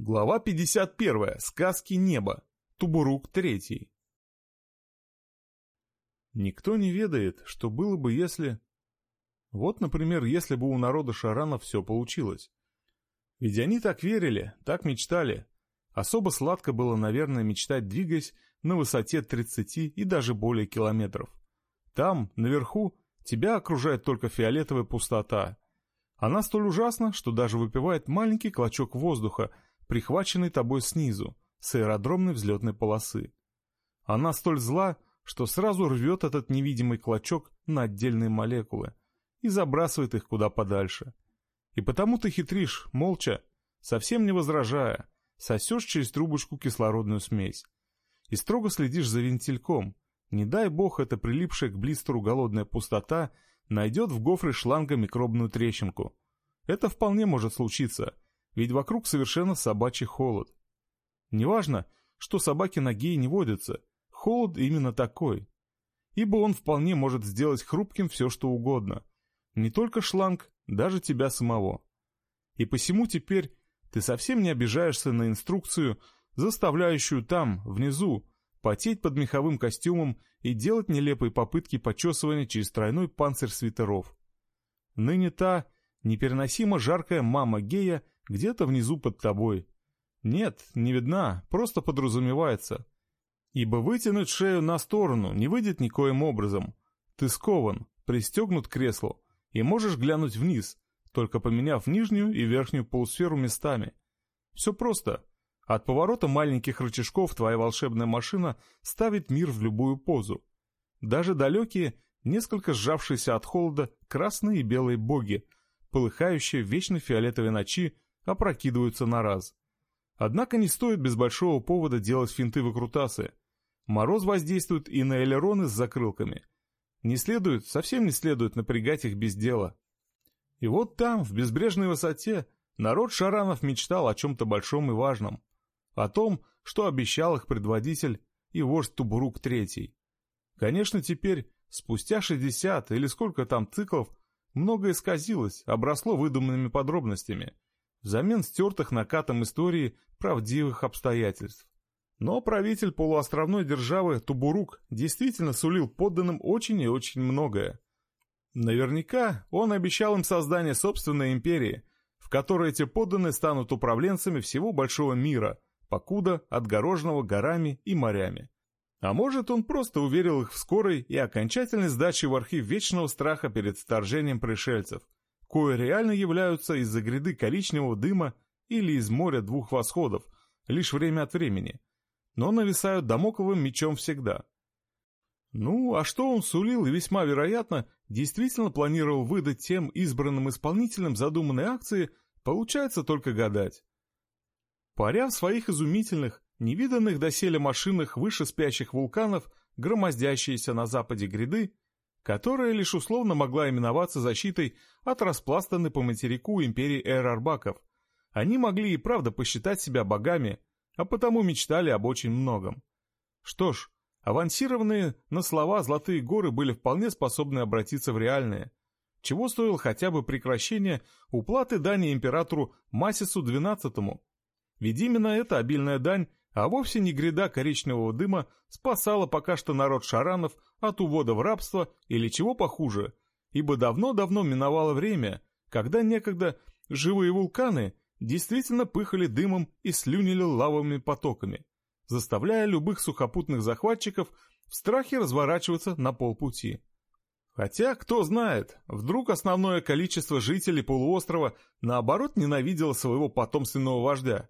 Глава 51. Сказки неба. Тубурук третий. Никто не ведает, что было бы, если... Вот, например, если бы у народа Шарана все получилось. Ведь они так верили, так мечтали. Особо сладко было, наверное, мечтать, двигаясь на высоте 30 и даже более километров. Там, наверху, тебя окружает только фиолетовая пустота. Она столь ужасна, что даже выпивает маленький клочок воздуха — прихваченный тобой снизу, с аэродромной взлетной полосы. Она столь зла, что сразу рвет этот невидимый клочок на отдельные молекулы и забрасывает их куда подальше. И потому ты хитришь, молча, совсем не возражая, сосешь через трубочку кислородную смесь. И строго следишь за вентильком. Не дай бог эта прилипшая к блистеру голодная пустота найдет в гофре шланга микробную трещинку. Это вполне может случиться — ведь вокруг совершенно собачий холод. Неважно, что собаки на геи не водятся, холод именно такой. Ибо он вполне может сделать хрупким все, что угодно. Не только шланг, даже тебя самого. И посему теперь ты совсем не обижаешься на инструкцию, заставляющую там, внизу, потеть под меховым костюмом и делать нелепые попытки почесывания через тройной панцирь свитеров. Ныне та непереносимо жаркая мама гея где-то внизу под тобой. Нет, не видна, просто подразумевается. Ибо вытянуть шею на сторону не выйдет никоим образом. Ты скован, пристегнут к креслу, и можешь глянуть вниз, только поменяв нижнюю и верхнюю полусферу местами. Все просто. От поворота маленьких рычажков твоя волшебная машина ставит мир в любую позу. Даже далекие, несколько сжавшиеся от холода, красные и белые боги, полыхающие в вечно фиолетовой ночи, опрокидываются на раз. Однако не стоит без большого повода делать финты выкрутасы. Мороз воздействует и на элероны с закрылками. Не следует, совсем не следует напрягать их без дела. И вот там, в безбрежной высоте, народ Шаранов мечтал о чем-то большом и важном. О том, что обещал их предводитель и вождь Тубурук Третий. Конечно, теперь, спустя 60 или сколько там циклов, многое исказилось, обросло выдуманными подробностями – взамен стертых накатом истории правдивых обстоятельств. Но правитель полуостровной державы Тубурук действительно сулил подданным очень и очень многое. Наверняка он обещал им создание собственной империи, в которой эти подданные станут управленцами всего большого мира, покуда отгороженного горами и морями. А может, он просто уверил их в скорой и окончательной сдаче в архив вечного страха перед вторжением пришельцев – кое реально являются из-за гряды коричневого дыма или из моря двух восходов, лишь время от времени, но нависают домоковым мечом всегда. Ну, а что он сулил и весьма вероятно действительно планировал выдать тем избранным исполнителям задуманной акции, получается только гадать. Паря в своих изумительных, невиданных доселе машинах выше спящих вулканов, громоздящиеся на западе гряды, которая лишь условно могла именоваться защитой от распластанной по материку империи Эр-Арбаков. Они могли и правда посчитать себя богами, а потому мечтали об очень многом. Что ж, авансированные на слова золотые горы были вполне способны обратиться в реальные, чего стоило хотя бы прекращение уплаты дани императору Масису XII. Ведь именно эта обильная дань а вовсе не гряда коричневого дыма спасала пока что народ шаранов от увода в рабство или чего похуже, ибо давно-давно миновало время, когда некогда живые вулканы действительно пыхали дымом и слюнили лавовыми потоками, заставляя любых сухопутных захватчиков в страхе разворачиваться на полпути. Хотя, кто знает, вдруг основное количество жителей полуострова наоборот ненавидело своего потомственного вождя.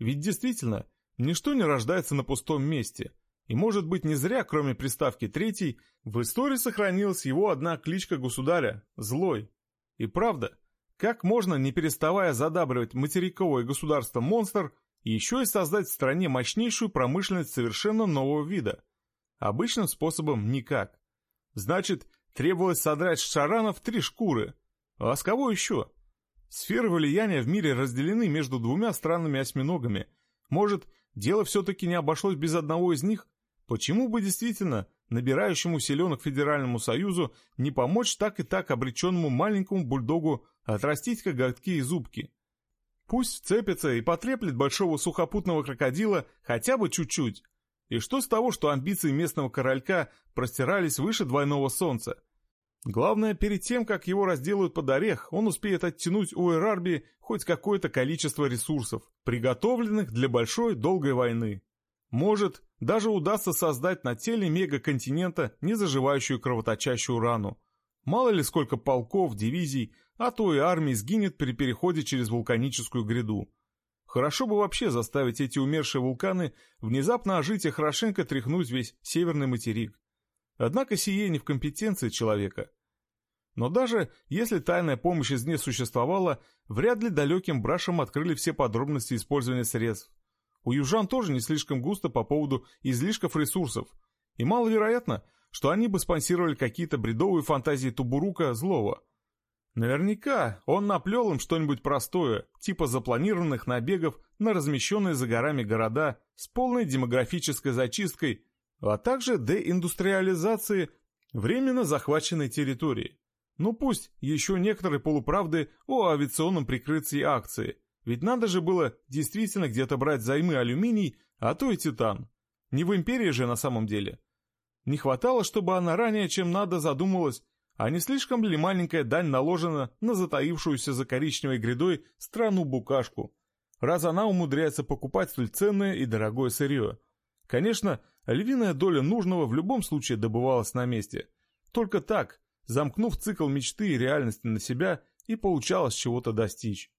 Ведь действительно, Ничто не рождается на пустом месте, и может быть не зря, кроме приставки «третий», в истории сохранилась его одна кличка государя – «Злой». И правда, как можно, не переставая задабривать материковое государство монстр, еще и создать в стране мощнейшую промышленность совершенно нового вида? Обычным способом никак. Значит, требовалось содрать с шаранов три шкуры. А с кого еще? Сферы влияния в мире разделены между двумя странными осьминогами. Может, Дело все-таки не обошлось без одного из них. Почему бы действительно набирающему селенок Федеральному Союзу не помочь так и так обреченному маленькому бульдогу отрастить коготки и зубки? Пусть вцепится и потреплет большого сухопутного крокодила хотя бы чуть-чуть. И что с того, что амбиции местного королька простирались выше двойного солнца? Главное, перед тем, как его разделают под орех, он успеет оттянуть у Эрарби хоть какое-то количество ресурсов, приготовленных для большой долгой войны. Может, даже удастся создать на теле мегаконтинента незаживающую кровоточащую рану. Мало ли сколько полков, дивизий, а то и армии сгинет при переходе через вулканическую гряду. Хорошо бы вообще заставить эти умершие вулканы внезапно ожить и хорошенько тряхнуть весь северный материк. Однако сие не в компетенции человека. Но даже если тайная помощь из нее существовала, вряд ли далеким брашам открыли все подробности использования средств. У южан тоже не слишком густо по поводу излишков ресурсов, и маловероятно, что они бы спонсировали какие-то бредовые фантазии Тубурука злого. Наверняка он наплел им что-нибудь простое, типа запланированных набегов на размещенные за горами города с полной демографической зачисткой, а также деиндустриализации временно захваченной территории. Ну пусть еще некоторые полуправды о авиационном прикрытии акции – ведь надо же было действительно где-то брать займы алюминий, а то и титан. Не в империи же на самом деле. Не хватало, чтобы она ранее чем надо задумалась, а не слишком ли маленькая дань наложена на затаившуюся за коричневой грядой страну-букашку, раз она умудряется покупать столь ценное и дорогое сырье. Конечно, львиная доля нужного в любом случае добывалась на месте. Только так, замкнув цикл мечты и реальности на себя, и получалось чего-то достичь.